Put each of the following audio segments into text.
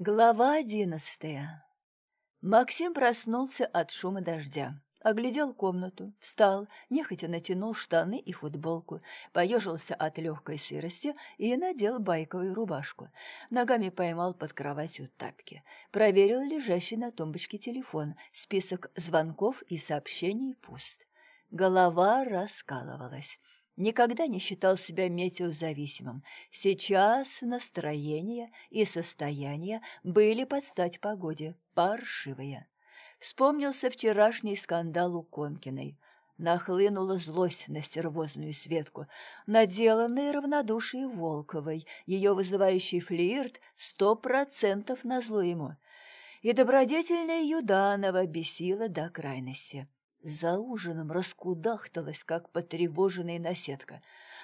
Глава одиннадцатая. Максим проснулся от шума дождя. Оглядел комнату, встал, нехотя натянул штаны и футболку, поежился от легкой сырости и надел байковую рубашку. Ногами поймал под кроватью тапки. Проверил лежащий на тумбочке телефон. Список звонков и сообщений пуст. Голова раскалывалась. Никогда не считал себя метеозависимым. Сейчас настроение и состояние были под стать погоде, паршивые. Вспомнился вчерашний скандал у Конкиной. Нахлынула злость на стервозную Светку, наделанное равнодушие Волковой, ее вызывающий флирт сто процентов назло ему. И добродетельная Юданова бесила до крайности. За ужином раскудахталась, как потревоженная наседка.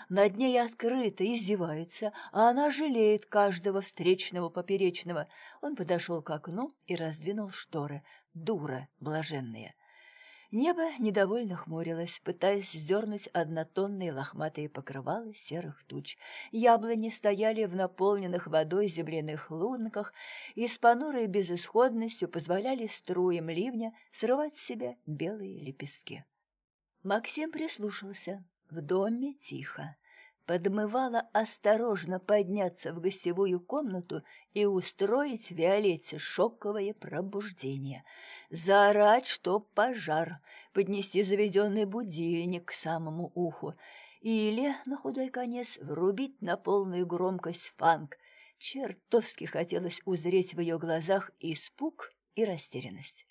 Над ней открыто издеваются, а она жалеет каждого встречного поперечного. Он подошел к окну и раздвинул шторы. Дура блаженная. Небо недовольно хмурилось, пытаясь сдернуть однотонные лохматые покрывала серых туч. Яблони стояли в наполненных водой земляных лунках и с понурой безысходностью позволяли струям ливня срывать с себя белые лепестки. Максим прислушался. В доме тихо подмывала осторожно подняться в гостевую комнату и устроить Виолетте шоковое пробуждение, заорать, что пожар, поднести заведенный будильник к самому уху или, на худой конец, врубить на полную громкость фанк. Чертовски хотелось узреть в ее глазах испуг и растерянность.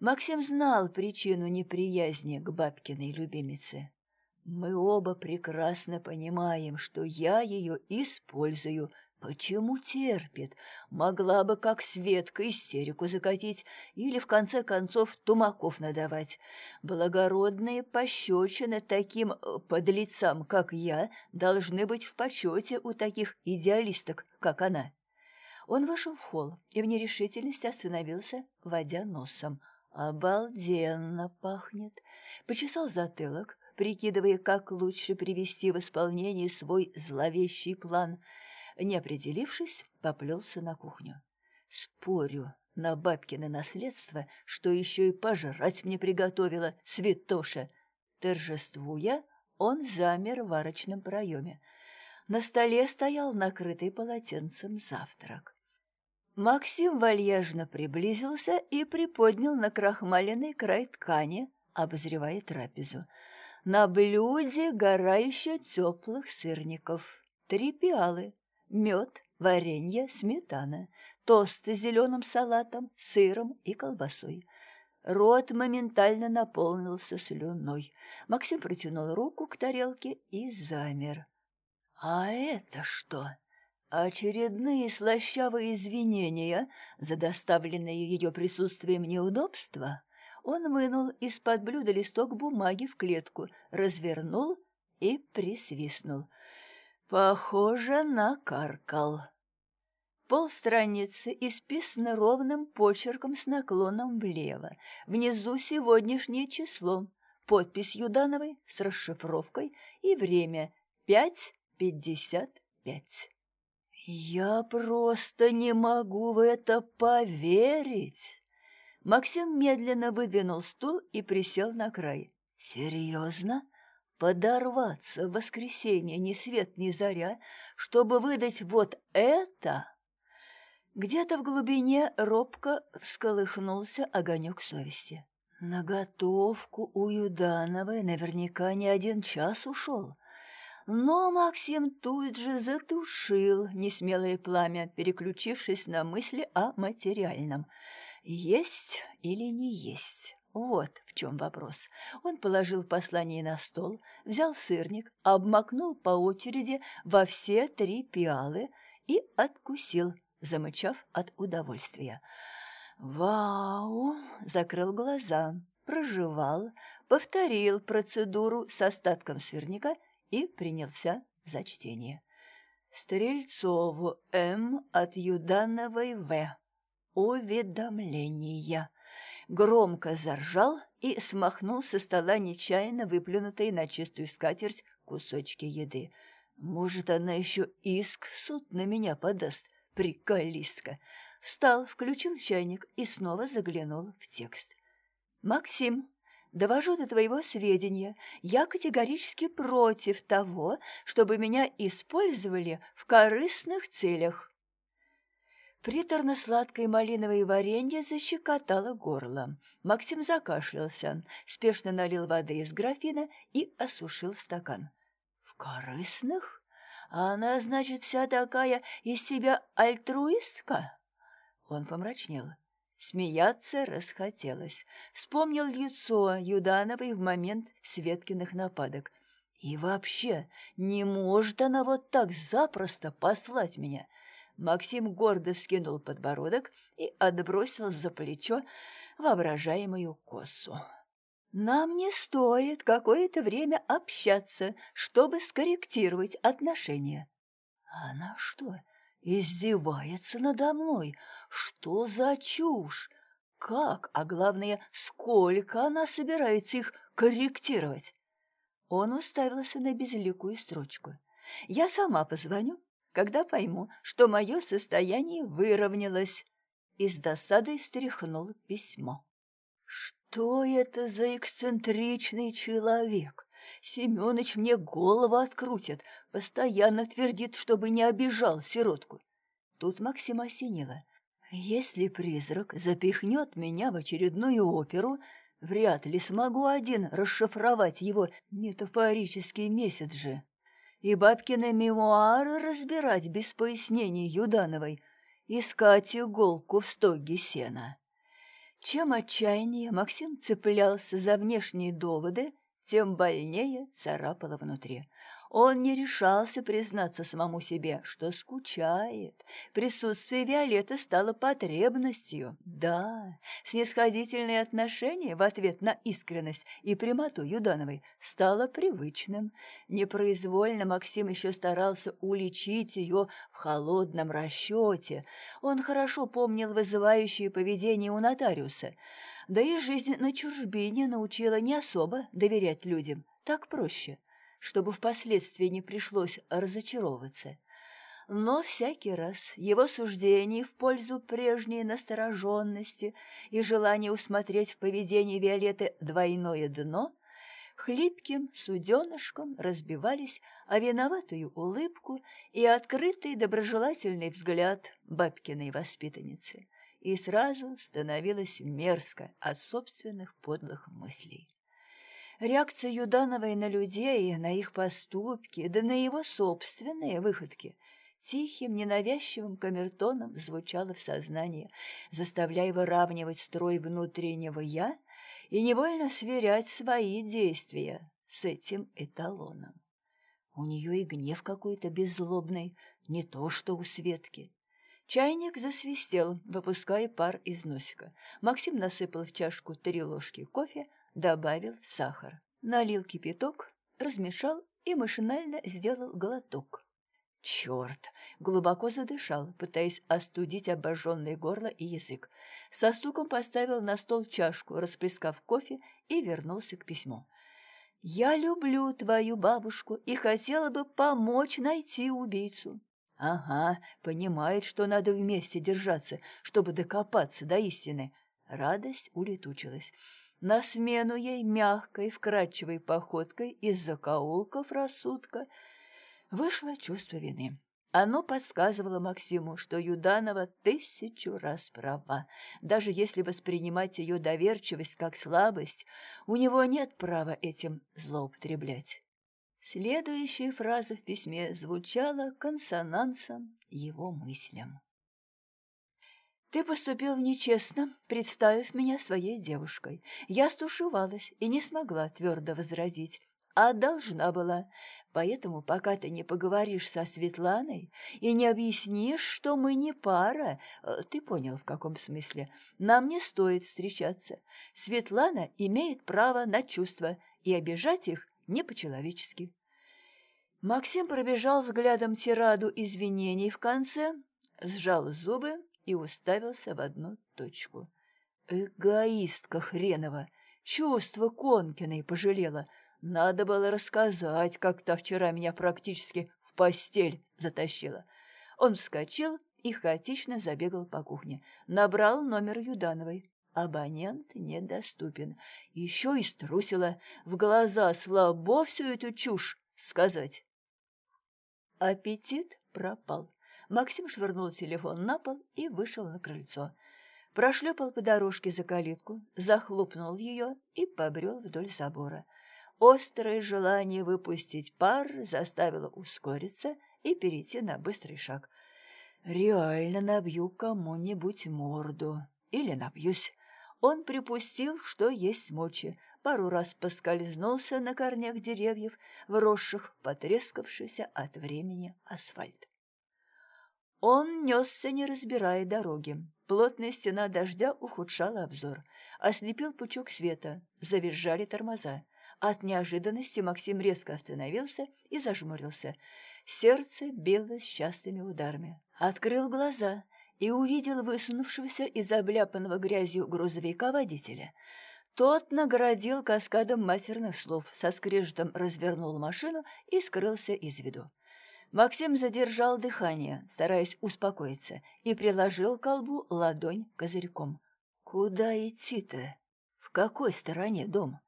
Максим знал причину неприязни к бабкиной любимице. Мы оба прекрасно понимаем, что я ее использую. Почему терпит? Могла бы как Светка истерику закатить или, в конце концов, тумаков надавать. Благородные пощечины таким э, подлецам, как я, должны быть в почете у таких идеалисток, как она. Он вышел в холл и в нерешительности остановился, водя носом. Обалденно пахнет. Почесал затылок, прикидывая, как лучше привести в исполнение свой зловещий план. Не определившись, поплелся на кухню. Спорю на бабкино наследство, что еще и пожрать мне приготовила святоша. Торжествуя, он замер в арочном проеме. На столе стоял накрытый полотенцем завтрак. Максим вальяжно приблизился и приподнял на крахмаленный край ткани, обозревая трапезу. На блюде гора еще теплых сырников, три пиалы, мед, варенье, сметана, тосты с зеленым салатом, сыром и колбасой. Рот моментально наполнился слюной. Максим протянул руку к тарелке и замер. «А это что?» Очередные слащавые извинения за доставленные ее присутствием неудобства? Он вынул из-под блюда листок бумаги в клетку, развернул и присвистнул. Похоже, накаркал. Полстраницы исписаны ровным почерком с наклоном влево. Внизу сегодняшнее число, подпись Юдановой с расшифровкой и время пять пятьдесят пять. «Я просто не могу в это поверить!» Максим медленно выдвинул стул и присел на край. «Серьезно? Подорваться в воскресенье ни свет ни заря, чтобы выдать вот это?» Где-то в глубине робко всколыхнулся огонек совести. На готовку у Юдановой наверняка не один час ушел. Но Максим тут же затушил несмелое пламя, переключившись на мысли о материальном – есть или не есть? Вот в чем вопрос. Он положил послание на стол, взял сырник, обмакнул по очереди во все три пиалы и откусил, замычав от удовольствия. «Вау!» — закрыл глаза, прожевал, повторил процедуру с остатком сырника и принялся за чтение. Стрельцову М. от Юдановой В. Уведомления. Громко заржал и смахнул со стола нечаянно выплюнутые на чистую скатерть кусочки еды. Может, она еще иск в суд на меня подаст, приколистка. Встал, включил чайник и снова заглянул в текст. «Максим, довожу до твоего сведения, я категорически против того, чтобы меня использовали в корыстных целях». Приторно-сладкое малиновое варенье защекотало горло. Максим закашлялся, спешно налил воды из графина и осушил стакан. «В корыстных? Она, значит, вся такая из себя альтруистка?» Он помрачнел. Смеяться расхотелось. Вспомнил лицо Юдановой в момент Светкиных нападок. И вообще, не может она вот так запросто послать меня. Максим гордо вскинул подбородок и отбросил за плечо воображаемую косу. «Нам не стоит какое-то время общаться, чтобы скорректировать отношения». «Она что, издевается надо мной? Что за чушь? Как, а главное, сколько она собирается их корректировать?» Он уставился на безликую строчку. «Я сама позвоню когда пойму, что мое состояние выровнялось. И с досадой стряхнул письмо. Что это за эксцентричный человек? Семёныч мне голову открутит, постоянно твердит, чтобы не обижал сиротку. Тут Максим осенило. Если призрак запихнет меня в очередную оперу, вряд ли смогу один расшифровать его метафорический месяц же и бабкины мемуары разбирать без пояснений Юдановой, искать иголку в стоге сена. Чем отчаяннее Максим цеплялся за внешние доводы, тем больнее царапало внутри. Он не решался признаться самому себе, что скучает. Присутствие Виолетты стало потребностью. Да, снисходительное отношение в ответ на искренность и прямоту Юдановой стало привычным. Непроизвольно Максим еще старался уличить ее в холодном расчете. Он хорошо помнил вызывающее поведение у нотариуса. Да и жизнь на чужбине научила не особо доверять людям. Так проще чтобы впоследствии не пришлось разочаровываться. Но всякий раз его суждение в пользу прежней настороженности и желание усмотреть в поведении Виолетты двойное дно хлипким суденышком разбивались о виноватую улыбку и открытый доброжелательный взгляд бабкиной воспитанницы, и сразу становилось мерзко от собственных подлых мыслей. Реакция Юдановой на людей, на их поступки, да на его собственные выходки тихим, ненавязчивым камертоном звучала в сознании, заставляя выравнивать строй внутреннего «я» и невольно сверять свои действия с этим эталоном. У нее и гнев какой-то беззлобный, не то что у Светки. Чайник засвистел, выпуская пар из носика. Максим насыпал в чашку три ложки кофе, добавил сахар, налил кипяток, размешал и машинально сделал глоток. Черт! Глубоко задышал, пытаясь остудить обожженное горло и язык. Со стуком поставил на стол чашку, расплескав кофе, и вернулся к письму. «Я люблю твою бабушку и хотела бы помочь найти убийцу». «Ага, понимает, что надо вместе держаться, чтобы докопаться до истины». Радость улетучилась. На смену ей мягкой, вкрадчивой походкой из закоулков рассудка вышло чувство вины. Оно подсказывало Максиму, что Юданова тысячу раз права. Даже если воспринимать ее доверчивость как слабость, у него нет права этим злоупотреблять. Следующая фраза в письме звучала консонансом его мыслям. Ты поступил нечестно, представив меня своей девушкой. Я стушевалась и не смогла твердо возразить, а должна была. Поэтому, пока ты не поговоришь со Светланой и не объяснишь, что мы не пара, э, ты понял, в каком смысле, нам не стоит встречаться. Светлана имеет право на чувства, и обижать их не по-человечески. Максим пробежал взглядом тираду извинений в конце, сжал зубы и уставился в одну точку. Эгоистка хренова! Чувство Конкиной пожалела. Надо было рассказать, как та вчера меня практически в постель затащила. Он вскочил и хаотично забегал по кухне. Набрал номер Юдановой. Абонент недоступен. Еще и струсила. В глаза слабо всю эту чушь сказать. Аппетит пропал. Максим швырнул телефон на пол и вышел на крыльцо. Прошлепал по дорожке за калитку, захлопнул ее и побрел вдоль забора. Острое желание выпустить пар заставило ускориться и перейти на быстрый шаг. «Реально набью кому-нибудь морду. Или набьюсь». Он припустил, что есть мочи, пару раз поскользнулся на корнях деревьев, вросших потрескавшийся от времени асфальт. Он несся, не разбирая дороги. Плотная стена дождя ухудшала обзор. Ослепил пучок света, завизжали тормоза. От неожиданности Максим резко остановился и зажмурился. Сердце билось частыми ударами. Открыл глаза и увидел высунувшегося из обляпанного грязью грузовика водителя. Тот наградил каскадом матерных слов, со скрежетом развернул машину и скрылся из виду. Максим задержал дыхание, стараясь успокоиться, и приложил к колбу ладонь козырьком. «Куда идти-то? В какой стороне дом?»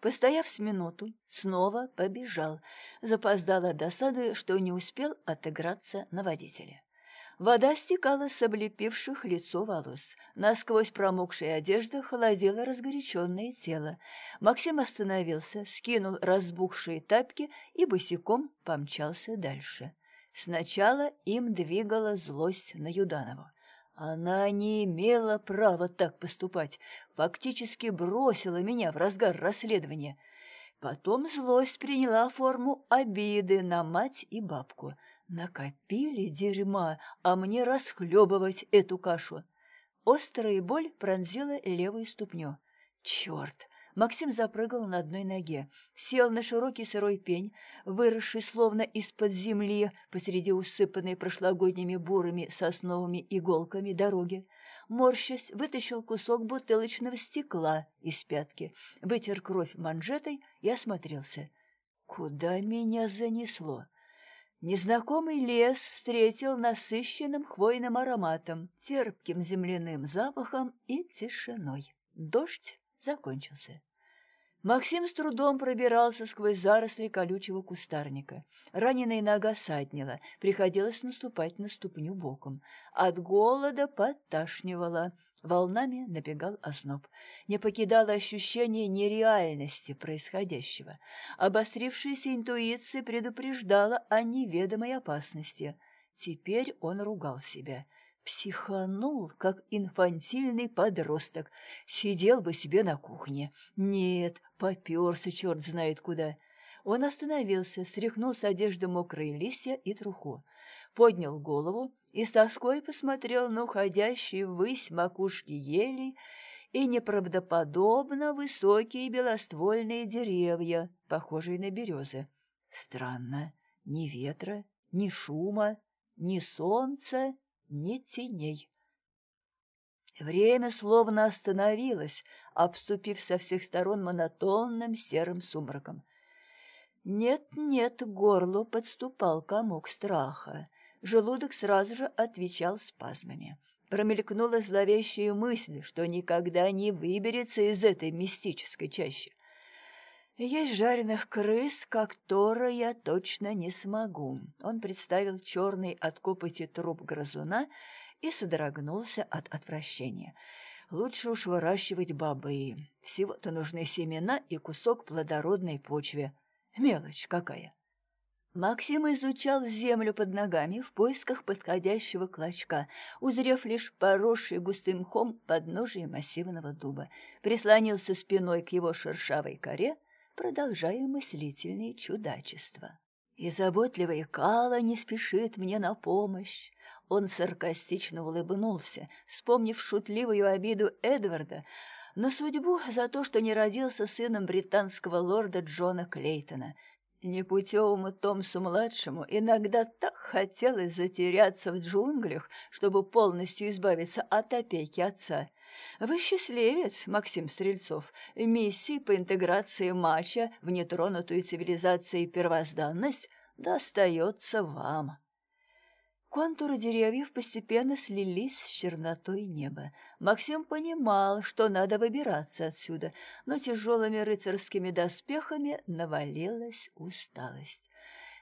Постояв с минуту, снова побежал, запоздало досадуя, что не успел отыграться на водителя. Вода стекала с облепивших лицо волос. Насквозь промокшая одежда холодила разгоряченное тело. Максим остановился, скинул разбухшие тапки и босиком помчался дальше. Сначала им двигала злость на Юданову. Она не имела права так поступать, фактически бросила меня в разгар расследования. Потом злость приняла форму обиды на мать и бабку – Накопили дерьма, а мне расхлебывать эту кашу. Острая боль пронзила левую ступню. Черт! Максим запрыгал на одной ноге, сел на широкий сырой пень, выросший словно из-под земли посреди усыпанной прошлогодними бурыми сосновыми иголками дороги. Морщась, вытащил кусок бутылочного стекла из пятки, вытер кровь манжетой и осмотрелся. Куда меня занесло? Незнакомый лес встретил насыщенным хвойным ароматом, терпким земляным запахом и тишиной. Дождь закончился. Максим с трудом пробирался сквозь заросли колючего кустарника. Раненая нога саднила, приходилось наступать на ступню боком. От голода подташнивало. Волнами набегал озноб. Не покидало ощущение нереальности происходящего. Обострившаяся интуиция предупреждала о неведомой опасности. Теперь он ругал себя. Психанул, как инфантильный подросток. Сидел бы себе на кухне. Нет, поперся черт знает куда. Он остановился, стряхнул с одежды мокрые листья и труху. Поднял голову, и с тоской посмотрел на уходящие ввысь макушки елей и неправдоподобно высокие белоствольные деревья, похожие на березы. Странно, ни ветра, ни шума, ни солнца, ни теней. Время словно остановилось, обступив со всех сторон монотонным серым сумраком. Нет-нет, к горлу подступал комок страха. Желудок сразу же отвечал спазмами. Промелькнула зловещая мысль, что никогда не выберется из этой мистической чащи. Есть жареных крыс, как Тора я точно не смогу. Он представил черный от копоти труп грызуна и содрогнулся от отвращения. Лучше уж выращивать бобы. Всего-то нужны семена и кусок плодородной почвы. Мелочь какая. Максим изучал землю под ногами в поисках подходящего клочка, узрев лишь поросший густым мхом подножие массивного дуба, прислонился спиной к его шершавой коре, продолжая мыслительные чудачества. И заботливый Кала не спешит мне на помощь. Он саркастично улыбнулся, вспомнив шутливую обиду Эдварда на судьбу за то, что не родился сыном британского лорда Джона Клейтона — Непутевому Томсу-младшему иногда так хотелось затеряться в джунглях, чтобы полностью избавиться от опеки отца. Вы счастливец, Максим Стрельцов. Миссии по интеграции матча в нетронутую цивилизацией первозданность достается вам. Контуры деревьев постепенно слились с чернотой неба. Максим понимал, что надо выбираться отсюда, но тяжелыми рыцарскими доспехами навалилась усталость.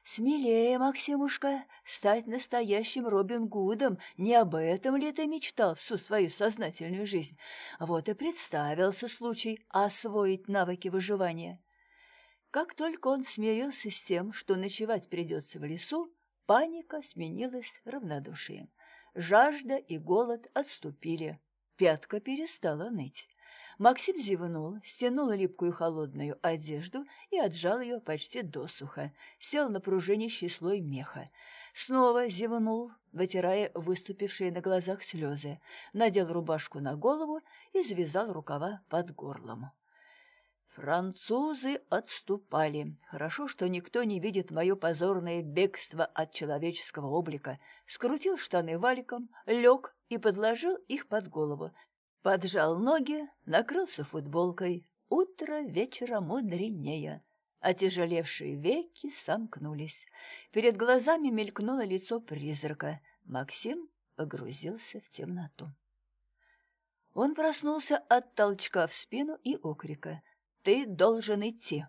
«Смелее, Максимушка, стать настоящим Робин Гудом. Не об этом ли ты мечтал всю свою сознательную жизнь? Вот и представился случай освоить навыки выживания». Как только он смирился с тем, что ночевать придется в лесу, Паника сменилась равнодушием. Жажда и голод отступили. Пятка перестала ныть. Максим зевнул, стянул липкую холодную одежду и отжал ее почти досуха. Сел на пружинищий слой меха. Снова зевнул, вытирая выступившие на глазах слезы. Надел рубашку на голову и завязал рукава под горлом. Французы отступали. Хорошо, что никто не видит мое позорное бегство от человеческого облика. Скрутил штаны валиком, лег и подложил их под голову. Поджал ноги, накрылся футболкой. Утро вечера мудренее. Отяжелевшие веки сомкнулись. Перед глазами мелькнуло лицо призрака. Максим погрузился в темноту. Он проснулся от толчка в спину и окрика. «Ты должен идти».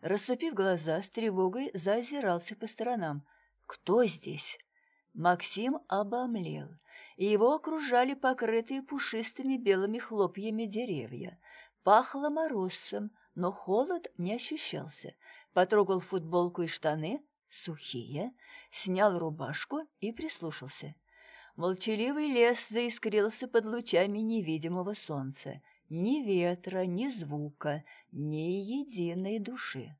Рассыпив глаза, с тревогой заозирался по сторонам. «Кто здесь?» Максим обомлел. Его окружали покрытые пушистыми белыми хлопьями деревья. Пахло морозцем, но холод не ощущался. Потрогал футболку и штаны, сухие, снял рубашку и прислушался. Молчаливый лес заискрился под лучами невидимого солнца. Ни ветра, ни звука, ни единой души.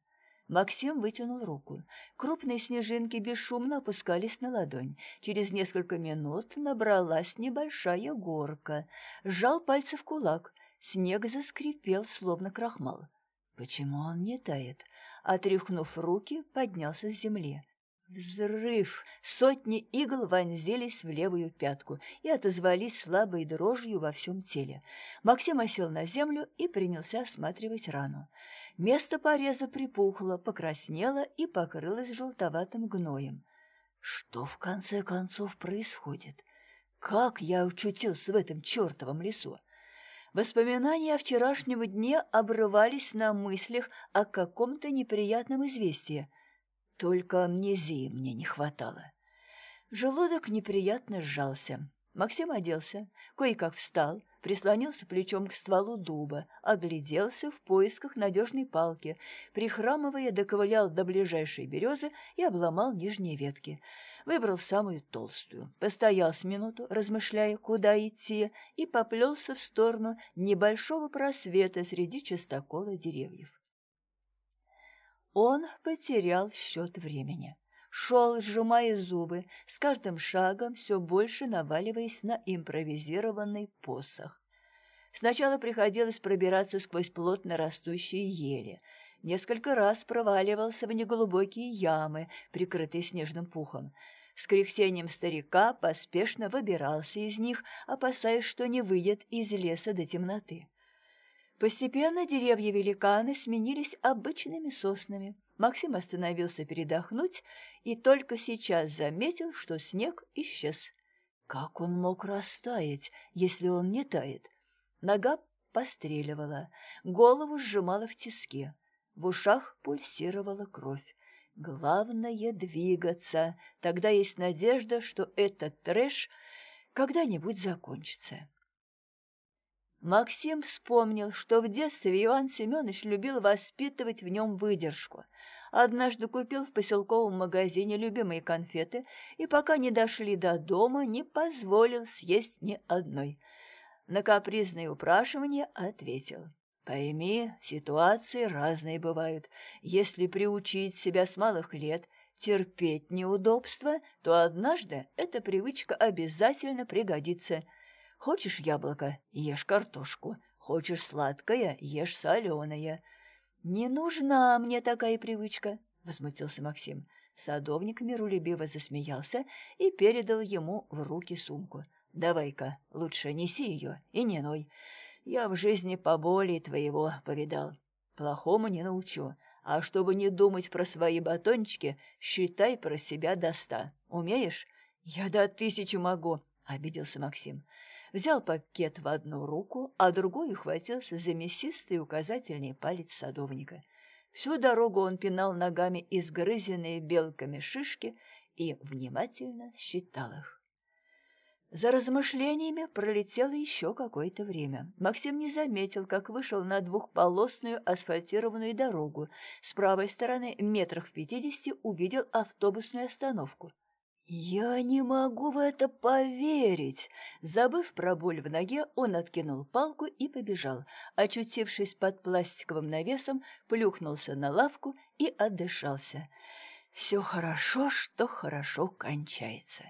Максим вытянул руку. Крупные снежинки бесшумно опускались на ладонь. Через несколько минут набралась небольшая горка. Сжал пальцы в кулак. Снег заскрипел, словно крахмал. Почему он не тает? Отряхнув руки, поднялся с земли. Взрыв! Сотни игл вонзились в левую пятку и отозвались слабой дрожью во всем теле. Максим осел на землю и принялся осматривать рану. Место пореза припухло, покраснело и покрылось желтоватым гноем. Что в конце концов происходит? Как я очутился в этом чертовом лесу? Воспоминания о вчерашнем дне обрывались на мыслях о каком-то неприятном известии – только амнезии мне не хватало. Желудок неприятно сжался. Максим оделся, кое-как встал, прислонился плечом к стволу дуба, огляделся в поисках надежной палки, прихрамывая, доковылял до ближайшей березы и обломал нижние ветки. Выбрал самую толстую, постоял с минуту, размышляя, куда идти, и поплелся в сторону небольшого просвета среди частокола деревьев. Он потерял счет времени. Шел, сжимая зубы, с каждым шагом все больше наваливаясь на импровизированный посох. Сначала приходилось пробираться сквозь плотно растущие ели. Несколько раз проваливался в неглубокие ямы, прикрытые снежным пухом. С кряхтением старика поспешно выбирался из них, опасаясь, что не выйдет из леса до темноты. Постепенно деревья-великаны сменились обычными соснами. Максим остановился передохнуть и только сейчас заметил, что снег исчез. Как он мог растаять, если он не тает? Нога постреливала, голову сжимала в тиске, в ушах пульсировала кровь. Главное — двигаться, тогда есть надежда, что этот трэш когда-нибудь закончится. Максим вспомнил, что в детстве Иван Семенович любил воспитывать в нем выдержку. Однажды купил в поселковом магазине любимые конфеты и, пока не дошли до дома, не позволил съесть ни одной. На капризные упрашивания ответил. «Пойми, ситуации разные бывают. Если приучить себя с малых лет терпеть неудобства, то однажды эта привычка обязательно пригодится». Хочешь яблоко – ешь картошку. Хочешь сладкое – ешь соленое. «Не нужна мне такая привычка», – возмутился Максим. Садовник миролюбиво засмеялся и передал ему в руки сумку. «Давай-ка, лучше неси ее и не ной. Я в жизни поболее твоего повидал. Плохому не научу, а чтобы не думать про свои батончики, считай про себя до ста. Умеешь? «Я до тысячи могу», — обиделся Максим. Взял пакет в одну руку, а другой ухватился за мясистый указательный палец садовника. Всю дорогу он пинал ногами изгрызенные белками шишки и внимательно считал их. За размышлениями пролетело еще какое-то время. Максим не заметил, как вышел на двухполосную асфальтированную дорогу. С правой стороны, метрах в пятидесяти, увидел автобусную остановку. «Я не могу в это поверить!» Забыв про боль в ноге, он откинул палку и побежал. Очутившись под пластиковым навесом, плюхнулся на лавку и отдышался. «Все хорошо, что хорошо кончается».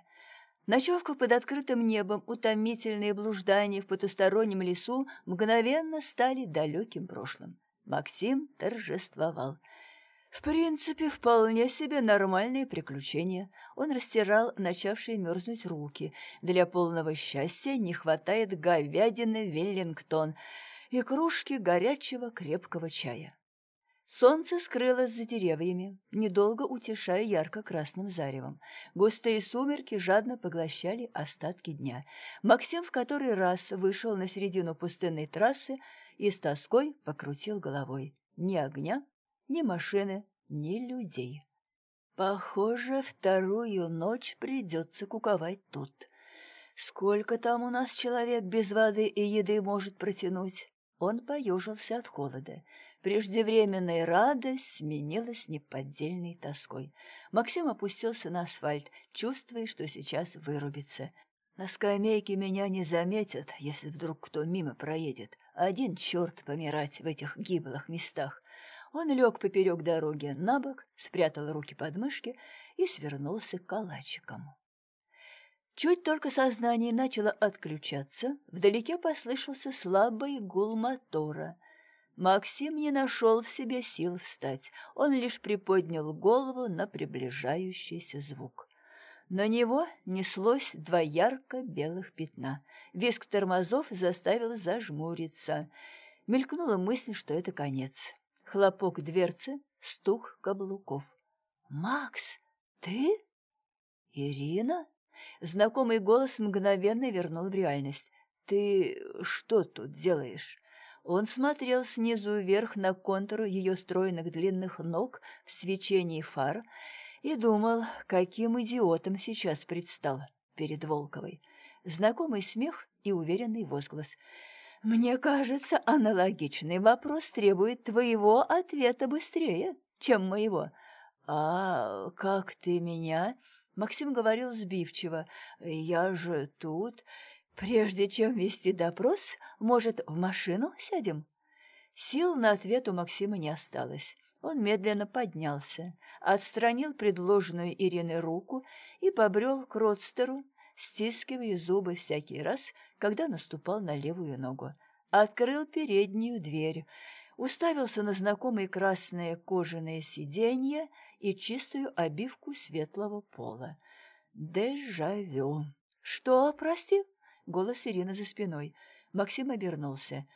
Ночевка под открытым небом, утомительные блуждания в потустороннем лесу мгновенно стали далеким прошлым. Максим торжествовал. В принципе, вполне себе нормальные приключения. Он растирал начавшие мерзнуть руки. Для полного счастья не хватает говядины Веллингтон и кружки горячего крепкого чая. Солнце скрылось за деревьями, недолго утешая ярко-красным заревом. Густые сумерки жадно поглощали остатки дня. Максим в который раз вышел на середину пустынной трассы и с тоской покрутил головой. Ни огня, ни машины, ни людей. Похоже, вторую ночь придется куковать тут. Сколько там у нас человек без воды и еды может протянуть? Он поежился от холода. Преждевременная радость сменилась неподдельной тоской. Максим опустился на асфальт, чувствуя, что сейчас вырубится. На скамейке меня не заметят, если вдруг кто мимо проедет. Один черт помирать в этих гиблых местах. Он лег поперек дороги на бок, спрятал руки под мышки и свернулся калачиком. Чуть только сознание начало отключаться, вдалеке послышался слабый гул мотора. Максим не нашел в себе сил встать, он лишь приподнял голову на приближающийся звук. На него неслось два ярко-белых пятна. Виск тормозов заставил зажмуриться. Мелькнула мысль, что это конец. Хлопок дверцы, стук каблуков. «Макс, ты? Ирина?» Знакомый голос мгновенно вернул в реальность. «Ты что тут делаешь?» Он смотрел снизу вверх на контуру ее стройных длинных ног в свечении фар и думал, каким идиотом сейчас предстал перед Волковой. Знакомый смех и уверенный возглас. «Мне кажется, аналогичный вопрос требует твоего ответа быстрее, чем моего». «А как ты меня?» Максим говорил сбивчиво. «Я же тут. Прежде чем вести допрос, может, в машину сядем?» Сил на ответ у Максима не осталось. Он медленно поднялся, отстранил предложенную Ириной руку и побрел к родстеру, стискивая зубы всякий раз, когда наступал на левую ногу. Открыл переднюю дверь, уставился на знакомые красные кожаные сиденья и чистую обивку светлого пола. Дежавю. «Что, прости?» — голос Ирины за спиной. Максим обернулся.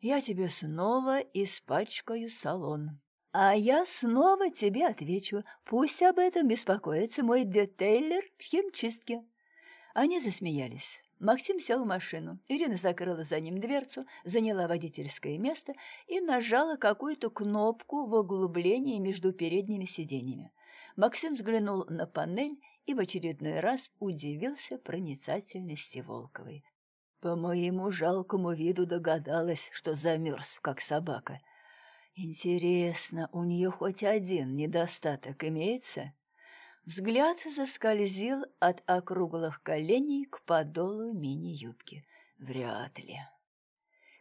«Я тебе снова испачкаю салон». «А я снова тебе отвечу. Пусть об этом беспокоится мой детейлер в химчистке». Они засмеялись. Максим сел в машину. Ирина закрыла за ним дверцу, заняла водительское место и нажала какую-то кнопку в углублении между передними сиденьями. Максим взглянул на панель и в очередной раз удивился проницательности Волковой. По моему жалкому виду догадалась, что замерз, как собака. Интересно, у нее хоть один недостаток имеется? Взгляд заскользил от округлых коленей к подолу мини-юбки. Вряд ли.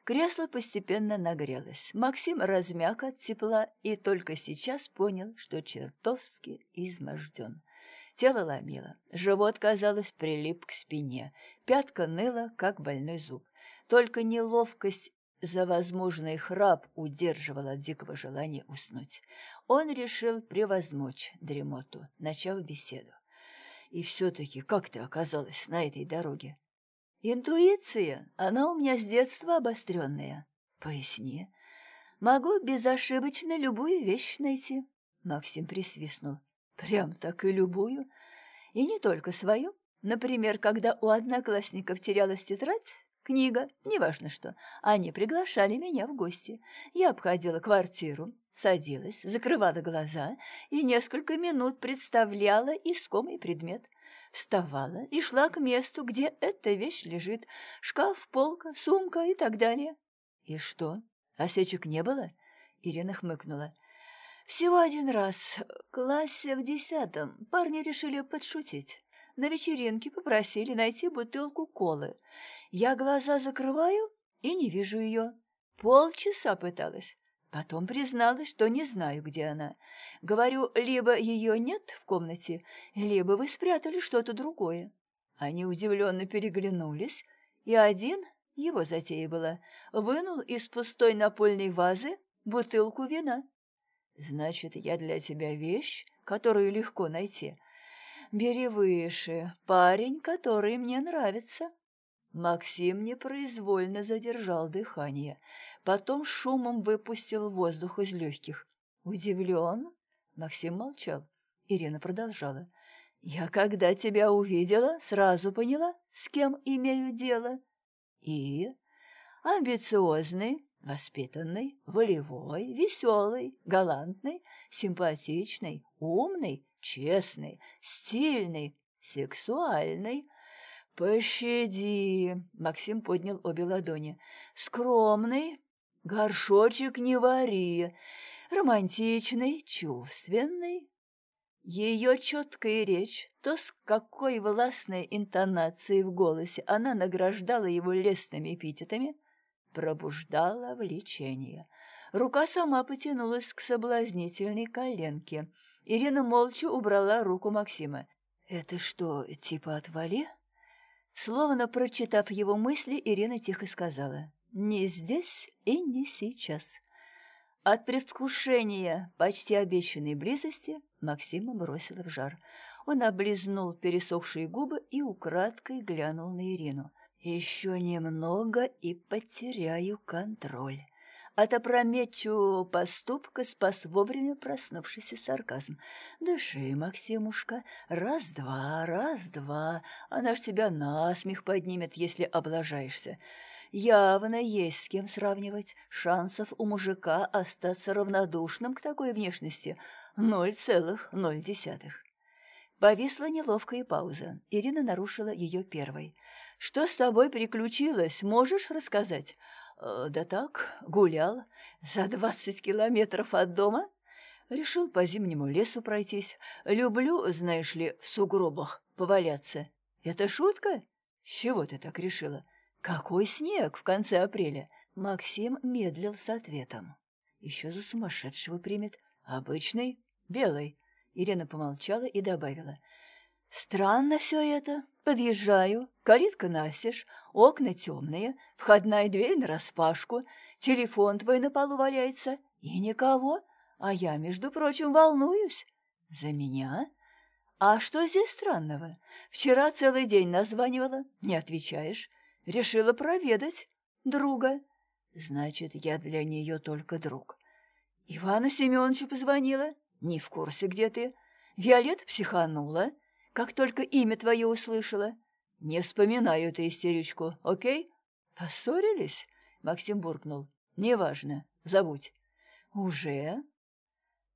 Кресло постепенно нагрелось. Максим размяк от тепла и только сейчас понял, что чертовски изможден. Тело ломило, живот, казалось, прилип к спине, пятка ныла, как больной зуб. Только неловкость за возможный храп удерживал от дикого желания уснуть. Он решил превозмочь дремоту, начав беседу. «И все-таки как ты оказалась на этой дороге?» «Интуиция, она у меня с детства обостренная». «Поясни». «Могу безошибочно любую вещь найти». Максим присвистнул. «Прям так и любую. И не только свою. Например, когда у одноклассников терялась тетрадь, книга, неважно что, они приглашали меня в гости. Я обходила квартиру, садилась, закрывала глаза и несколько минут представляла искомый предмет. Вставала и шла к месту, где эта вещь лежит. Шкаф, полка, сумка и так далее. И что, осечек не было? Ирина хмыкнула. Всего один раз, в классе в десятом, парни решили подшутить. На вечеринке попросили найти бутылку колы. Я глаза закрываю и не вижу ее. Полчаса пыталась. Потом призналась, что не знаю, где она. Говорю, либо ее нет в комнате, либо вы спрятали что-то другое. Они удивленно переглянулись, и один, его затея была, вынул из пустой напольной вазы бутылку вина. Значит, я для тебя вещь, которую легко найти. Бери выше, парень, который мне нравится. Максим непроизвольно задержал дыхание, потом шумом выпустил воздух из легких. «Удивлен?» Максим молчал. Ирина продолжала. «Я, когда тебя увидела, сразу поняла, с кем имею дело. И амбициозный, воспитанный, волевой, веселый, галантный, симпатичный, умный, честный, стильный, сексуальный, «Пощади!» — Максим поднял обе ладони. «Скромный, горшочек не вари, романтичный, чувственный». Ее четкая речь, то с какой властной интонацией в голосе она награждала его лестными эпитетами, пробуждала влечение. Рука сама потянулась к соблазнительной коленке. Ирина молча убрала руку Максима. «Это что, типа отвали?» Словно прочитав его мысли, Ирина тихо сказала «Не здесь и не сейчас». От предвкушения почти обещанной близости Максима бросила в жар. Он облизнул пересохшие губы и украдкой глянул на Ирину. «Еще немного и потеряю контроль». От опрометчивого поступка спас вовремя проснувшийся сарказм. «Дыши, Максимушка, раз-два, раз-два, она ж тебя насмех поднимет, если облажаешься. Явно есть с кем сравнивать. Шансов у мужика остаться равнодушным к такой внешности ноль целых ноль десятых». Повисла неловкая пауза. Ирина нарушила ее первой. «Что с тобой приключилось, можешь рассказать?» Э, да так, гулял за двадцать километров от дома. Решил по зимнему лесу пройтись. Люблю, знаешь ли, в сугробах поваляться. Это шутка? С чего ты так решила? Какой снег в конце апреля? Максим медлил с ответом. Еще за сумасшедшего примет. Обычный, белый. Ирина помолчала и добавила. Странно все это. Подъезжаю, калитка настежь, окна темные, входная дверь нараспашку, телефон твой на полу валяется, и никого. А я, между прочим, волнуюсь. За меня? А что здесь странного? Вчера целый день названивала, не отвечаешь. Решила проведать друга. Значит, я для нее только друг. Ивану Семеновичу позвонила. Не в курсе, где ты. Виолетта психанула как только имя твое услышала. Не вспоминаю эту истеричку, окей? Поссорились? Максим буркнул. Неважно, забудь. Уже?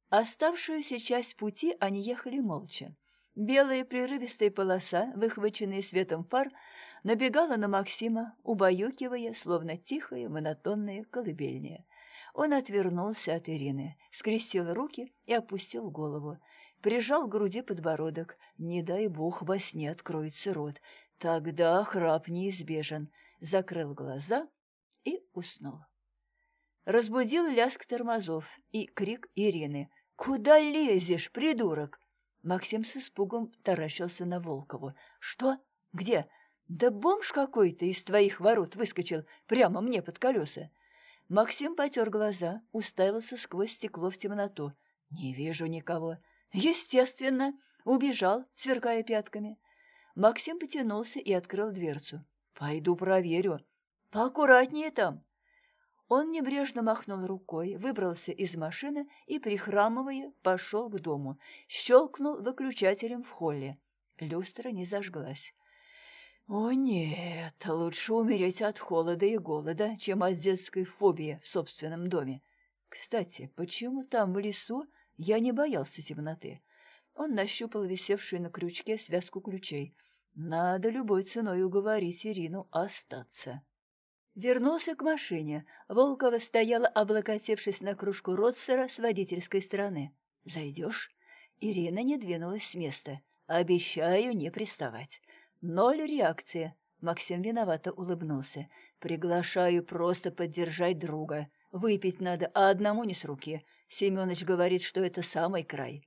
Оставшуюся часть пути они ехали молча. Белая прерывистая полоса, выхваченная светом фар, набегала на Максима, убаюкивая, словно тихая, монотонная колыбельная. Он отвернулся от Ирины, скрестил руки и опустил голову прижал к груди подбородок. Не дай бог во сне откроется рот. Тогда храп неизбежен. Закрыл глаза и уснул. Разбудил лязг тормозов и крик Ирины. «Куда лезешь, придурок?» Максим с испугом таращился на Волкову. «Что? Где?» «Да бомж какой-то из твоих ворот выскочил прямо мне под колеса». Максим потер глаза, уставился сквозь стекло в темноту. «Не вижу никого. Естественно, убежал, сверкая пятками. Максим потянулся и открыл дверцу. «Пойду проверю. Поаккуратнее там». Он небрежно махнул рукой, выбрался из машины и, прихрамывая, пошел к дому. Щелкнул выключателем в холле. Люстра не зажглась. «О нет, лучше умереть от холода и голода, чем от детской фобии в собственном доме. Кстати, почему там, в лесу, я не боялся темноты?» Он нащупал висевшую на крючке связку ключей. «Надо любой ценой уговорить Ирину остаться». Вернулся к машине. Волкова стояла, облокотившись на кружку Ротсера с водительской стороны. «Зайдешь?» Ирина не двинулась с места. «Обещаю не приставать». Ноль реакции. Максим виновато улыбнулся. «Приглашаю просто поддержать друга. Выпить надо, а одному не с руки. Семёныч говорит, что это самый край».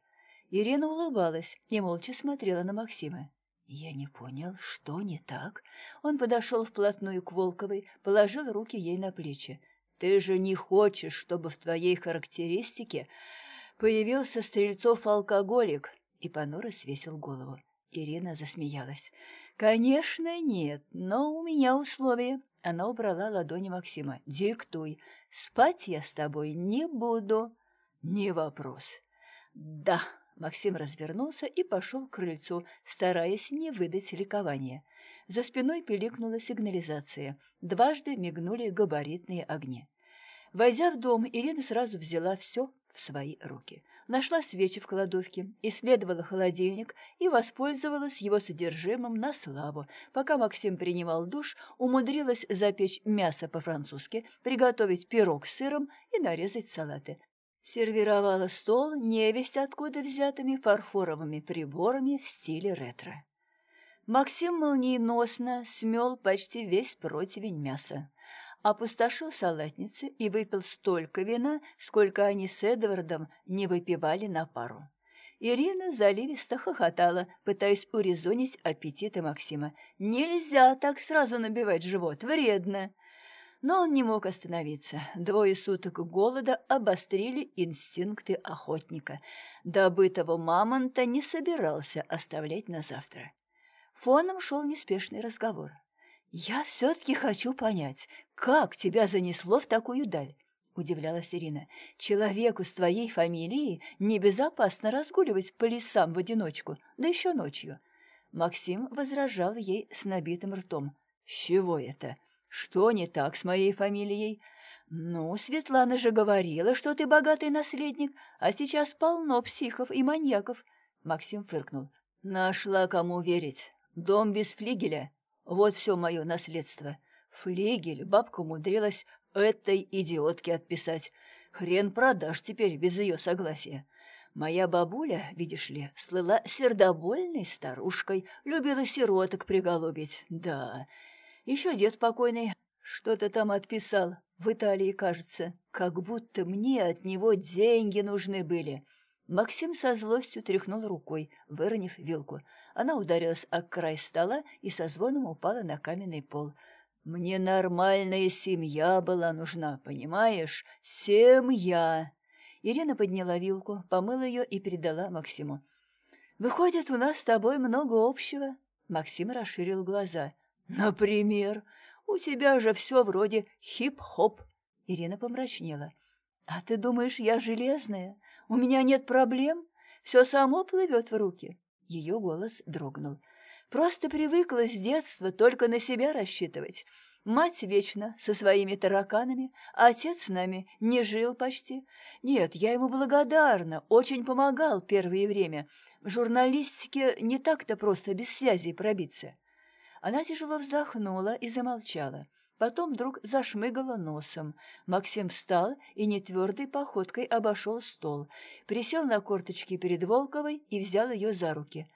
Ирина улыбалась и молча смотрела на Максима. Я не понял, что не так. Он подошел вплотную к Волковой, положил руки ей на плечи. «Ты же не хочешь, чтобы в твоей характеристике появился Стрельцов-алкоголик?» И понуро свесил голову. Ирина засмеялась. «Конечно, нет, но у меня условия». Она убрала ладони Максима. «Диктуй. Спать я с тобой не буду». «Не вопрос». «Да». Максим развернулся и пошел к крыльцу, стараясь не выдать ликования. За спиной пиликнула сигнализация. Дважды мигнули габаритные огни. Войдя в дом, Ирина сразу взяла все в свои руки. Нашла свечи в кладовке, исследовала холодильник и воспользовалась его содержимым на славу. Пока Максим принимал душ, умудрилась запечь мясо по-французски, приготовить пирог с сыром и нарезать салаты. Сервировала стол невесть откуда взятыми фарфоровыми приборами в стиле ретро. Максим молниеносно смел почти весь противень мяса, опустошил салатницы и выпил столько вина, сколько они с Эдвардом не выпивали на пару. Ирина заливисто хохотала, пытаясь урезонить аппетиты Максима. «Нельзя так сразу набивать живот, вредно!» Но он не мог остановиться. Двое суток голода обострили инстинкты охотника. Добытого мамонта не собирался оставлять на завтра. Фоном шел неспешный разговор. «Я все-таки хочу понять, как тебя занесло в такую даль?» — удивлялась Ирина. «Человеку с твоей фамилией небезопасно разгуливать по лесам в одиночку, да еще ночью». Максим возражал ей с набитым ртом. «С чего это?» Что не так с моей фамилией? Ну, Светлана же говорила, что ты богатый наследник, а сейчас полно психов и маньяков. Максим фыркнул. Нашла кому верить. Дом без флигеля. Вот все мое наследство. Флигель бабка умудрилась этой идиотке отписать. Хрен продашь теперь без ее согласия. Моя бабуля, видишь ли, слыла сердобольной старушкой, любила сироток приголубить. Да, еще дед покойный что-то там отписал, в Италии, кажется, как будто мне от него деньги нужны были. Максим со злостью тряхнул рукой, выронив вилку. Она ударилась о край стола и со звоном упала на каменный пол. «Мне нормальная семья была нужна, понимаешь? Семья!» Ирина подняла вилку, помыла ее и передала Максиму. «Выходит, у нас с тобой много общего?» Максим расширил глаза. «Например, у тебя же все вроде хип-хоп». Ирина помрачнела. «А ты думаешь, я железная? У меня нет проблем? Все само плывет в руки». Ее голос дрогнул. «Просто привыкла с детства только на себя рассчитывать. Мать вечно со своими тараканами, а отец с нами не жил почти. Нет, я ему благодарна, очень помогал первое время. В журналистике не так-то просто без связей пробиться. Она тяжело вздохнула и замолчала. Потом вдруг зашмыгала носом. Максим встал и нетвердой походкой обошел стол, присел на корточки перед Волковой и взял ее за руки.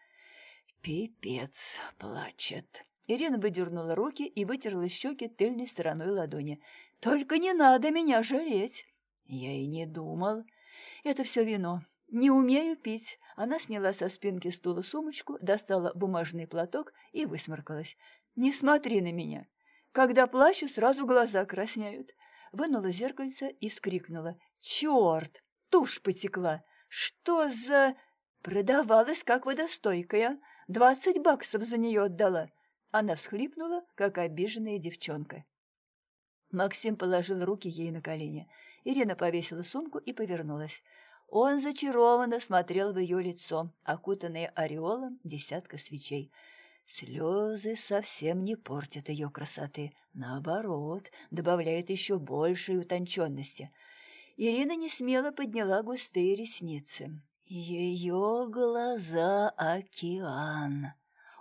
«Пипец!» — плачет. Ирина выдернула руки и вытерла щеки тыльной стороной ладони. «Только не надо меня жалеть!» Я и не думал. Это все вино. Не умею пить. Она сняла со спинки стула сумочку, достала бумажный платок и высморкалась. «Не смотри на меня. Когда плачу, сразу глаза краснеют». Вынула зеркальце и вскрикнула. «Черт! Тушь потекла! Что за...» «Продавалась как водостойкая. Двадцать баксов за нее отдала». Она всхлипнула, как обиженная девчонка. Максим положил руки ей на колени. Ирина повесила сумку и повернулась. Он зачарованно смотрел в ее лицо, окутанное ореолом десятка свечей. Слезы совсем не портят ее красоты, наоборот, добавляют еще большей утонченности. Ирина не смело подняла густые ресницы. Ее глаза — океан.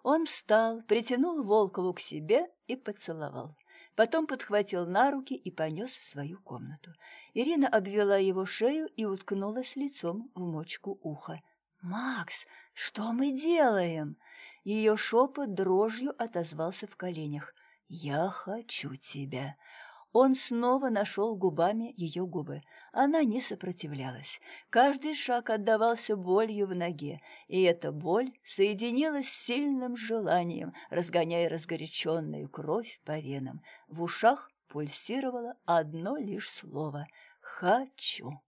Он встал, притянул Волкову к себе и поцеловал. Потом подхватил на руки и понес в свою комнату. Ирина обвела его шею и уткнулась лицом в мочку уха. «Макс, что мы делаем?» Ее шепот дрожью отозвался в коленях. «Я хочу тебя». Он снова нашел губами ее губы. Она не сопротивлялась. Каждый шаг отдавался болью в ноге, и эта боль соединилась с сильным желанием, разгоняя разгоряченную кровь по венам. В ушах пульсировало одно лишь слово «хочу».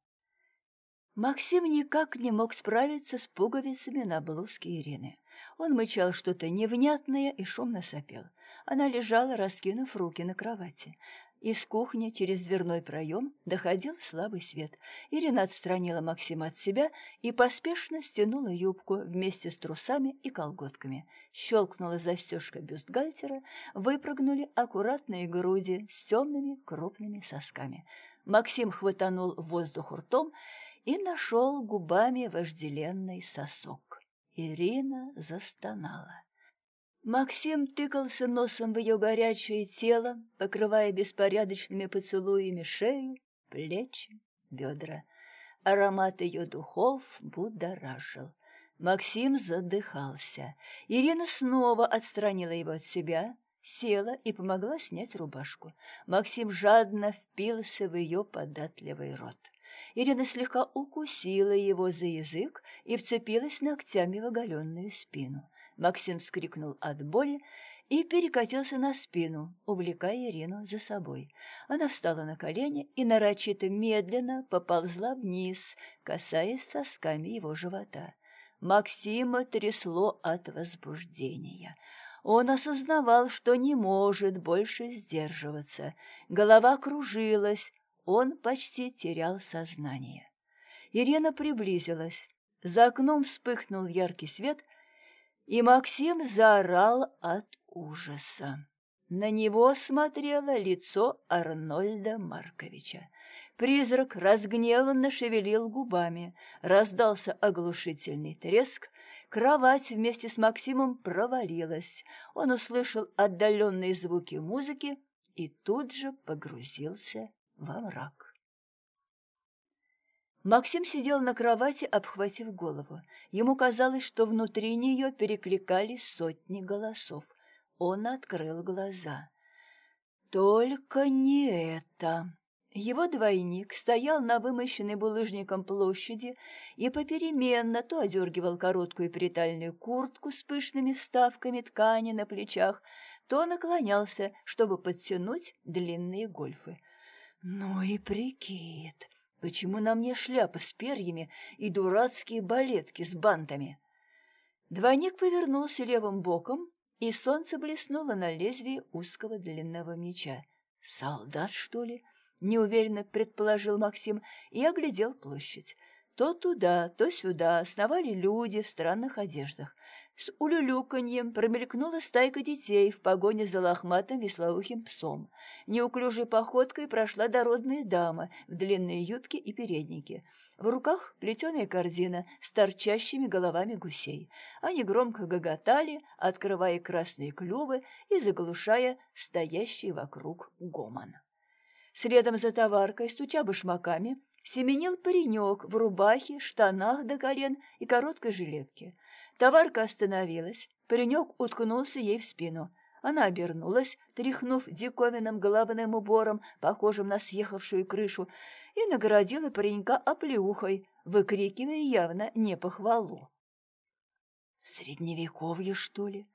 Максим никак не мог справиться с пуговицами на блузке Ирины. Он мычал что-то невнятное и шумно сопел. Она лежала, раскинув руки на кровати. Из кухни через дверной проем доходил слабый свет. Ирина отстранила Максима от себя и поспешно стянула юбку вместе с трусами и колготками. Щелкнула застежка бюстгальтера, выпрыгнули аккуратные груди с темными крупными сосками. Максим хватанул воздух ртом и нашел губами вожделенный сосок. Ирина застонала. Максим тыкался носом в ее горячее тело, покрывая беспорядочными поцелуями шею, плечи, бедра. Аромат ее духов будоражил. Максим задыхался. Ирина снова отстранила его от себя, села и помогла снять рубашку. Максим жадно впился в ее податливый рот. Ирина слегка укусила его за язык и вцепилась ногтями в оголенную спину. Максим вскрикнул от боли и перекатился на спину, увлекая Ирину за собой. Она встала на колени и нарочито медленно поползла вниз, касаясь сосками его живота. Максима трясло от возбуждения. Он осознавал, что не может больше сдерживаться. Голова кружилась, он почти терял сознание. Ирина приблизилась. За окном вспыхнул яркий свет — и Максим заорал от ужаса. На него смотрело лицо Арнольда Марковича. Призрак разгневанно шевелил губами, раздался оглушительный треск, кровать вместе с Максимом провалилась. Он услышал отдаленные звуки музыки и тут же погрузился во мрак. Максим сидел на кровати, обхватив голову. Ему казалось, что внутри нее перекликались сотни голосов. Он открыл глаза. Только не это. Его двойник стоял на вымощенной булыжником площади и попеременно то одергивал короткую притальную куртку с пышными вставками ткани на плечах, то наклонялся, чтобы подтянуть длинные гольфы. «Ну и прикид!» Почему на мне шляпа с перьями и дурацкие балетки с бантами? Двойник повернулся левым боком, и солнце блеснуло на лезвии узкого длинного меча. «Солдат, что ли?» — неуверенно предположил Максим и оглядел площадь. То туда, то сюда сновали люди в странных одеждах. С улюлюканьем промелькнула стайка детей в погоне за лохматым веслоухим псом. Неуклюжей походкой прошла дородная дама в длинные юбки и передники. В руках плетеная корзина с торчащими головами гусей. Они громко гоготали, открывая красные клювы и заглушая стоящий вокруг гомон. Следом за товаркой, стуча башмаками, семенил паренек в рубахе, штанах до колен и короткой жилетке. Товарка остановилась, паренек уткнулся ей в спину. Она обернулась, тряхнув диковинным головным убором, похожим на съехавшую крышу, и наградила паренька оплеухой, выкрикивая явно не похвалу. «Средневековье, что ли?»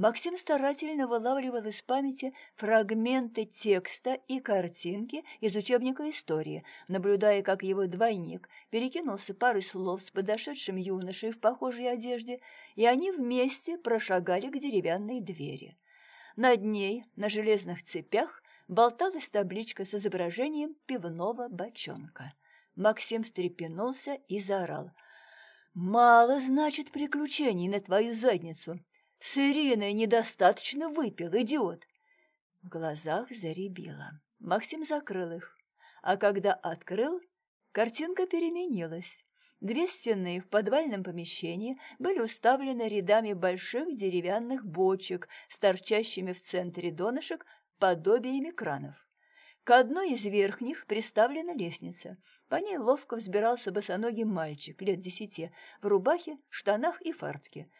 Максим старательно вылавливал из памяти фрагменты текста и картинки из учебника истории, наблюдая, как его двойник перекинулся парой слов с подошедшим юношей в похожей одежде, и они вместе прошагали к деревянной двери. Над ней, на железных цепях, болталась табличка с изображением пивного бочонка. Максим встрепенулся и заорал. «Мало, значит, приключений на твою задницу. С Ириной недостаточно выпил, идиот. В глазах заребило. Максим закрыл их. А когда открыл, картинка переменилась. Две стены в подвальном помещении были уставлены рядами больших деревянных бочек с торчащими в центре донышек подобиями кранов. К одной из верхних приставлена лестница. По ней ловко взбирался босоногий мальчик лет десяти в рубахе, штанах и фартуке.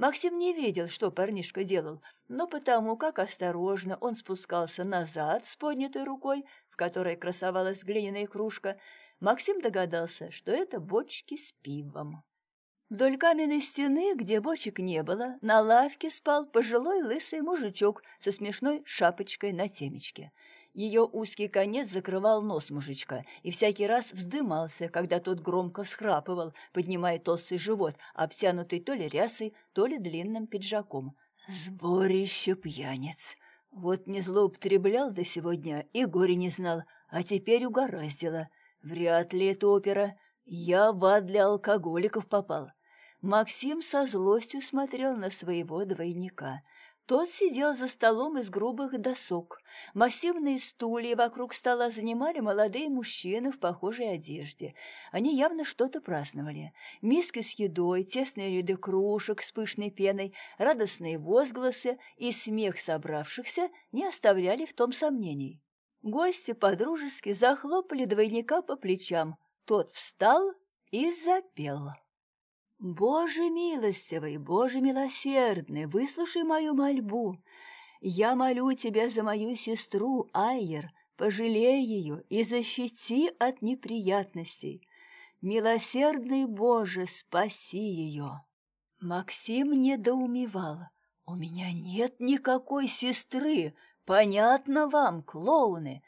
Максим не видел, что парнишка делал, но потому, как осторожно он спускался назад с поднятой рукой, в которой красовалась глиняная кружка, Максим догадался, что это бочки с пивом. Вдоль каменной стены, где бочек не было, на лавке спал пожилой лысый мужичок со смешной шапочкой на темечке. Ее узкий конец закрывал нос мужичка и всякий раз вздымался, когда тот громко схрапывал, поднимая толстый живот, обтянутый то ли рясой, то ли длинным пиджаком. Сборище пьяниц. Вот не злоупотреблял до сегодня и горе не знал, а теперь угораздило — Вряд ли это опера. Я в ад для алкоголиков попал. Максим со злостью смотрел на своего двойника. Тот сидел за столом из грубых досок. Массивные стулья вокруг стола занимали молодые мужчины в похожей одежде. Они явно что-то праздновали. Миски с едой, тесные ряды кружек с пышной пеной, радостные возгласы и смех собравшихся не оставляли в том сомнений. Гости подружески захлопали двойника по плечам. Тот встал и запел. «Боже милостивый, Боже милосердный, выслушай мою мольбу. Я молю тебя за мою сестру Айер, пожалей ее и защити от неприятностей. Милосердный Боже, спаси ее!» Максим недоумевал. «У меня нет никакой сестры, «Понятно вам, клоуны!»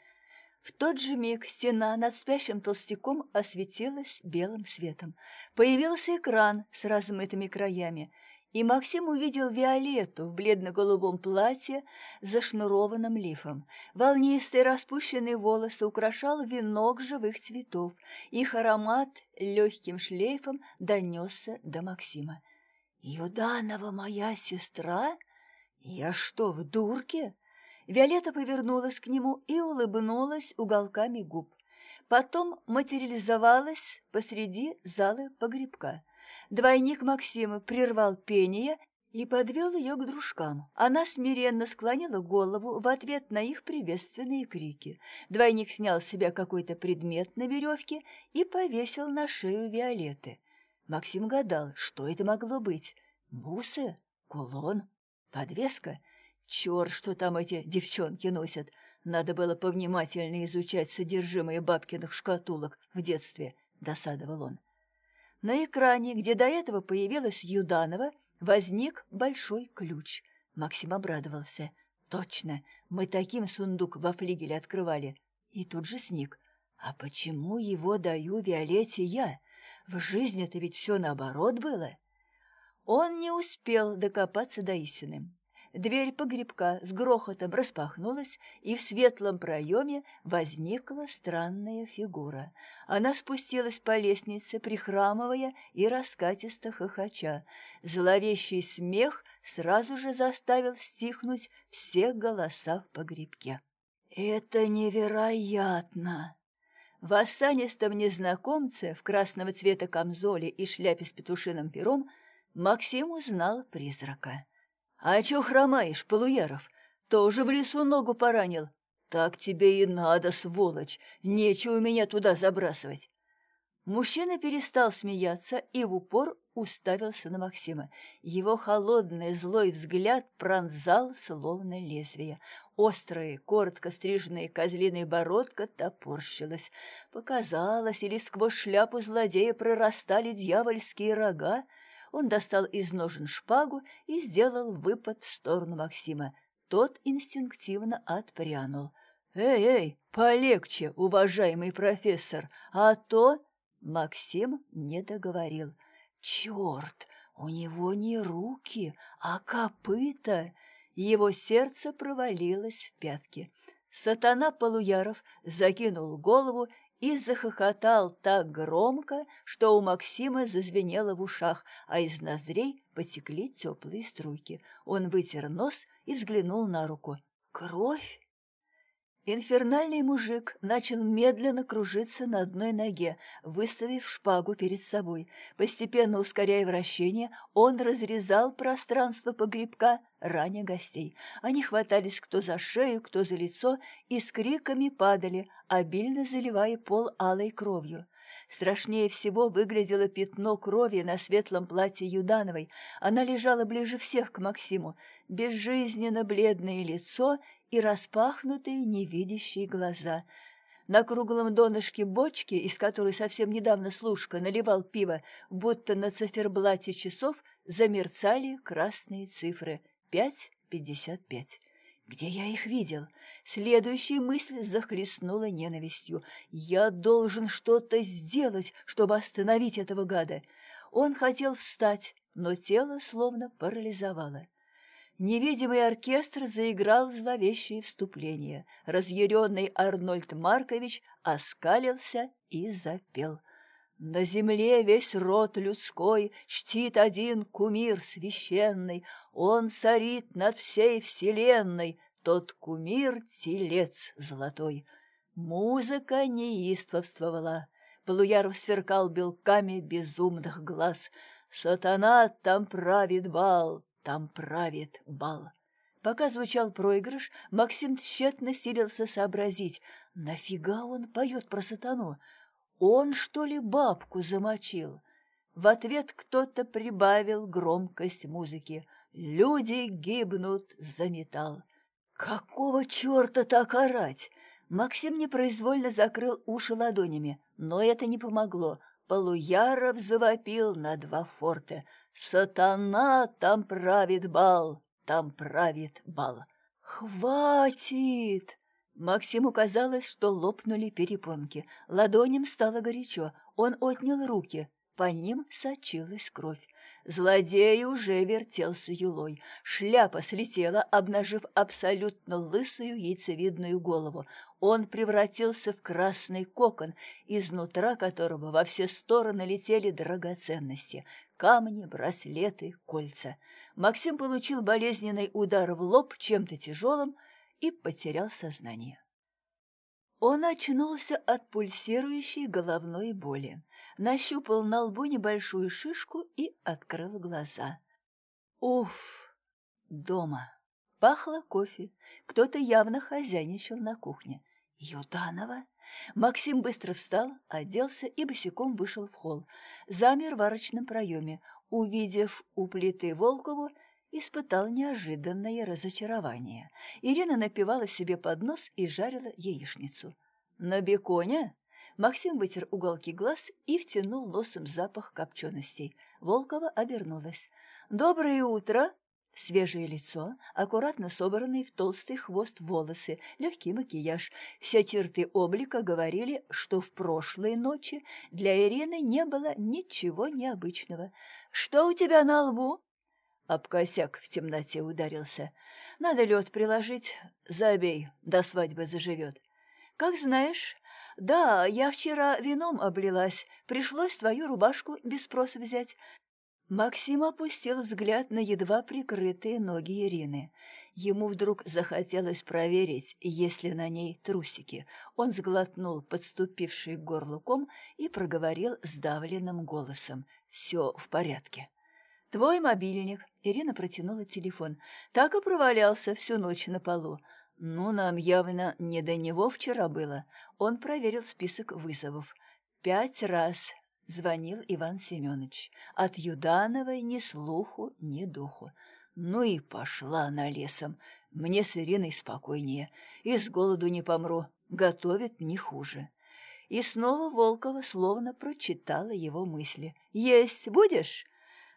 В тот же миг стена над спящим толстяком осветилась белым светом. Появился экран с размытыми краями, и Максим увидел Виолетту в бледно-голубом платье зашнурованным лифом. Волнистые распущенные волосы украшал венок живых цветов. Их аромат легким шлейфом донесся до Максима. «Юданова моя сестра? Я что, в дурке?» Виолетта повернулась к нему и улыбнулась уголками губ. Потом материализовалась посреди зала погребка. Двойник Максима прервал пение и подвел ее к дружкам. Она смиренно склонила голову в ответ на их приветственные крики. Двойник снял с себя какой-то предмет на веревке и повесил на шею Виолетты. Максим гадал, что это могло быть. Бусы? Кулон? Подвеска? Черт, что там эти девчонки носят. Надо было повнимательнее изучать содержимое бабкиных шкатулок в детстве, досадовал он. На экране, где до этого появилась Юданова, возник большой ключ. Максим обрадовался. Точно, мы таким сундук во флигеле открывали. И тут же сник. А почему его даю Виолетте я? В жизни-то ведь все наоборот было. Он не успел докопаться до истины. Дверь погребка с грохотом распахнулась, и в светлом проеме возникла странная фигура. Она спустилась по лестнице, прихрамывая и раскатисто хохоча. Зловещий смех сразу же заставил стихнуть все голоса в погребке. «Это невероятно!» В осанистом незнакомце в красного цвета камзоле и шляпе с петушиным пером Максим узнал призрака. «А чё хромаешь, Полуяров? Тоже в лесу ногу поранил? Так тебе и надо, сволочь, нечего меня туда забрасывать». Мужчина перестал смеяться и в упор уставился на Максима. Его холодный злой взгляд пронзал словно лезвие. Острая, коротко стриженная козлиная бородка топорщилась. Показалось, или сквозь шляпу злодея прорастали дьявольские рога, он достал из ножен шпагу и сделал выпад в сторону Максима. Тот инстинктивно отпрянул. «Эй, эй, полегче, уважаемый профессор, а то...» Максим не договорил. «Черт, у него не руки, а копыта!» Его сердце провалилось в пятки. Сатана Полуяров закинул голову и захохотал так громко, что у Максима зазвенело в ушах, а из ноздрей потекли теплые струйки. Он вытер нос и взглянул на руку. «Кровь?» Инфернальный мужик начал медленно кружиться на одной ноге, выставив шпагу перед собой. Постепенно ускоряя вращение, он разрезал пространство погребка, раня гостей. Они хватались кто за шею, кто за лицо и с криками падали, обильно заливая пол алой кровью. Страшнее всего выглядело пятно крови на светлом платье Юдановой. Она лежала ближе всех к Максиму, безжизненно бледное лицо и распахнутые невидящие глаза. На круглом донышке бочки, из которой совсем недавно служка наливал пиво, будто на циферблате часов замерцали красные цифры — пять пятьдесят пять. Где я их видел? Следующая мысль захлестнула ненавистью. Я должен что-то сделать, чтобы остановить этого гада. Он хотел встать, но тело словно парализовало. Невидимый оркестр заиграл зловещее вступление. Разъяренный Арнольд Маркович оскалился и запел. На земле весь род людской чтит один кумир священный, Он царит над всей вселенной, тот кумир — телец золотой. Музыка неистовствовала, Полуяров сверкал белками безумных глаз. Сатана там правит бал, там правит бал. Пока звучал проигрыш, Максим тщетно силился сообразить, нафига он поет про сатану? Он, что ли, бабку замочил? В ответ кто-то прибавил громкость музыки. Люди гибнут за металл. Какого черта так орать? Максим непроизвольно закрыл уши ладонями, но это не помогло. Полуяров завопил на два форта. «Сатана там правит бал, там правит бал». «Хватит!» Максиму казалось, что лопнули перепонки. Ладоням стало горячо. Он отнял руки. По ним сочилась кровь. Злодей уже вертелся юлой. Шляпа слетела, обнажив абсолютно лысую яйцевидную голову. Он превратился в красный кокон, изнутра которого во все стороны летели драгоценности — камни, браслеты, кольца. Максим получил болезненный удар в лоб чем-то тяжелым и потерял сознание. Он очнулся от пульсирующей головной боли, нащупал на лбу небольшую шишку и открыл глаза. Уф! Дома. Пахло кофе. Кто-то явно хозяйничал на кухне. Юданова? Максим быстро встал, оделся и босиком вышел в холл. Замер в арочном проеме. Увидев у плиты Волкову, испытал неожиданное разочарование. Ирина напивала себе под нос и жарила яичницу. «На беконе?» Максим вытер уголки глаз и втянул носом запах копченостей. Волкова обернулась. «Доброе утро!» Свежее лицо, аккуратно собранные в толстый хвост волосы, легкий макияж. Все черты облика говорили, что в прошлой ночи для Ирины не было ничего необычного. «Что у тебя на лбу?» Об косяк в темноте ударился. Надо лед приложить. Забей, до свадьбы заживет. Как знаешь. Да, я вчера вином облилась. Пришлось твою рубашку без спроса взять. Максим опустил взгляд на едва прикрытые ноги Ирины. Ему вдруг захотелось проверить, есть ли на ней трусики. Он сглотнул подступивший к горлу ком и проговорил сдавленным голосом. «Все в порядке». «Твой мобильник», — Ирина протянула телефон, «так и провалялся всю ночь на полу. Ну, нам явно не до него вчера было». Он проверил список вызовов. «Пять раз», — звонил Иван Семенович. «От Юдановой ни слуху, ни духу. Ну и пошла она лесом. Мне с Ириной спокойнее. И с голоду не помру. Готовит не хуже». И снова Волкова словно прочитала его мысли. «Есть будешь?»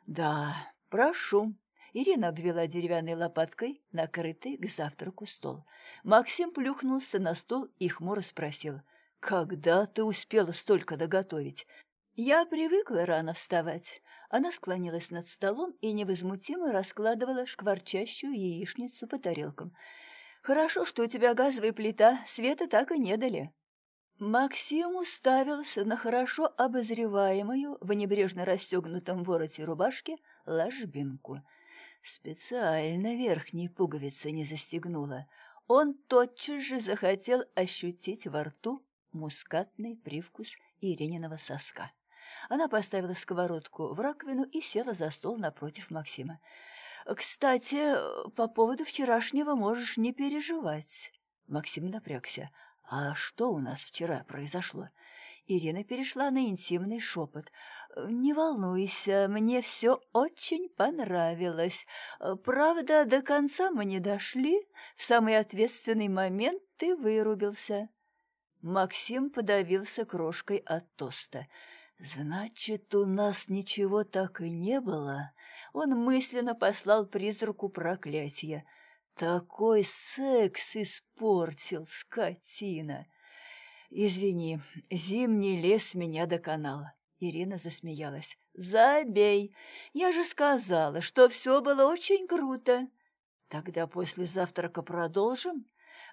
«Да, прошу». Ирина обвела деревянной лопаткой накрытый к завтраку стол. Максим плюхнулся на стол и хмуро спросил. «Когда ты успела столько доготовить?» «Я привыкла рано вставать». Она склонилась над столом и невозмутимо раскладывала шкварчащую яичницу по тарелкам. «Хорошо, что у тебя газовая плита, света так и не дали». Максим уставился на хорошо обозреваемую в небрежно расстегнутом вороте рубашки ложбинку. Специально верхней пуговицы не застегнула. Он тотчас же захотел ощутить во рту мускатный привкус Ирининого соска. Она поставила сковородку в раковину и села за стол напротив Максима. «Кстати, по поводу вчерашнего можешь не переживать». Максим напрягся. «А что у нас вчера произошло?» Ирина перешла на интимный шепот. «Не волнуйся, мне все очень понравилось. Правда, до конца мы не дошли. В самый ответственный момент ты вырубился». Максим подавился крошкой от тоста. «Значит, у нас ничего так и не было?» Он мысленно послал призраку проклятие. «Такой секс испортил, скотина!» «Извини, зимний лес меня доконал». Ирина засмеялась. «Забей! Я же сказала, что все было очень круто!» «Тогда после завтрака продолжим?»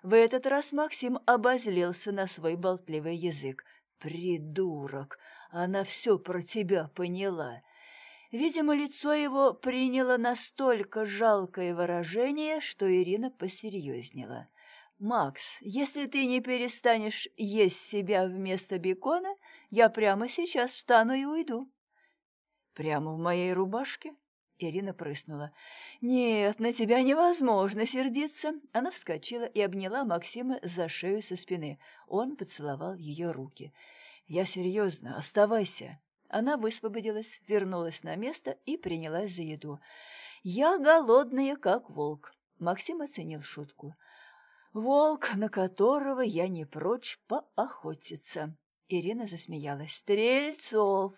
В этот раз Максим обозлился на свой болтливый язык. «Придурок! Она все про тебя поняла!» Видимо, лицо его приняло настолько жалкое выражение, что Ирина посерьезнела. «Макс, если ты не перестанешь есть себя вместо бекона, я прямо сейчас встану и уйду». «Прямо в моей рубашке?» Ирина прыснула. «Нет, на тебя невозможно сердиться!» Она вскочила и обняла Максима за шею со спины. Он поцеловал ее руки. «Я серьезно, оставайся!» Она высвободилась, вернулась на место и принялась за еду. «Я голодная, как волк!» Максим оценил шутку. «Волк, на которого я не прочь поохотиться!» Ирина засмеялась. «Стрельцов!»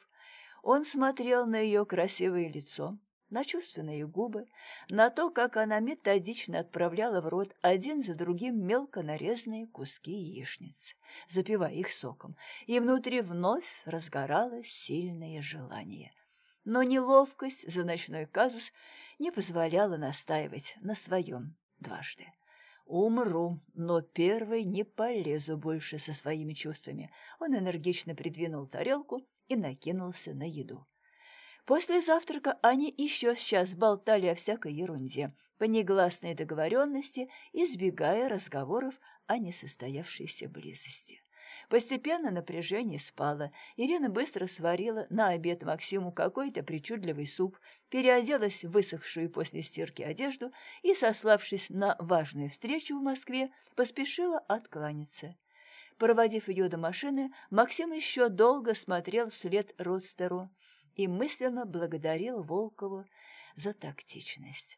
Он смотрел на ее красивое лицо, на чувственные губы, на то, как она методично отправляла в рот один за другим мелко нарезанные куски яичниц, запивая их соком, и внутри вновь разгоралось сильное желание. Но неловкость за ночной казус не позволяла настаивать на своем дважды. «Умру, но первый не полезу больше со своими чувствами». Он энергично придвинул тарелку и накинулся на еду. После завтрака они еще сейчас болтали о всякой ерунде, по негласной договоренности, избегая разговоров о несостоявшейся близости. Постепенно напряжение спало. Ирина быстро сварила на обед Максиму какой-то причудливый суп, переоделась в высохшую после стирки одежду и, сославшись на важную встречу в Москве, поспешила откланяться. Проводив ее до машины, Максим еще долго смотрел вслед Родстеру и мысленно благодарил Волкову за тактичность.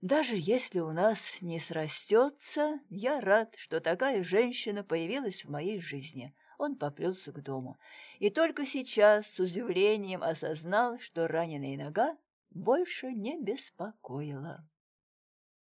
Даже если у нас не срастется, я рад, что такая женщина появилась в моей жизни. Он поплелся к дому. И только сейчас с удивлением осознал, что раненая нога больше не беспокоила.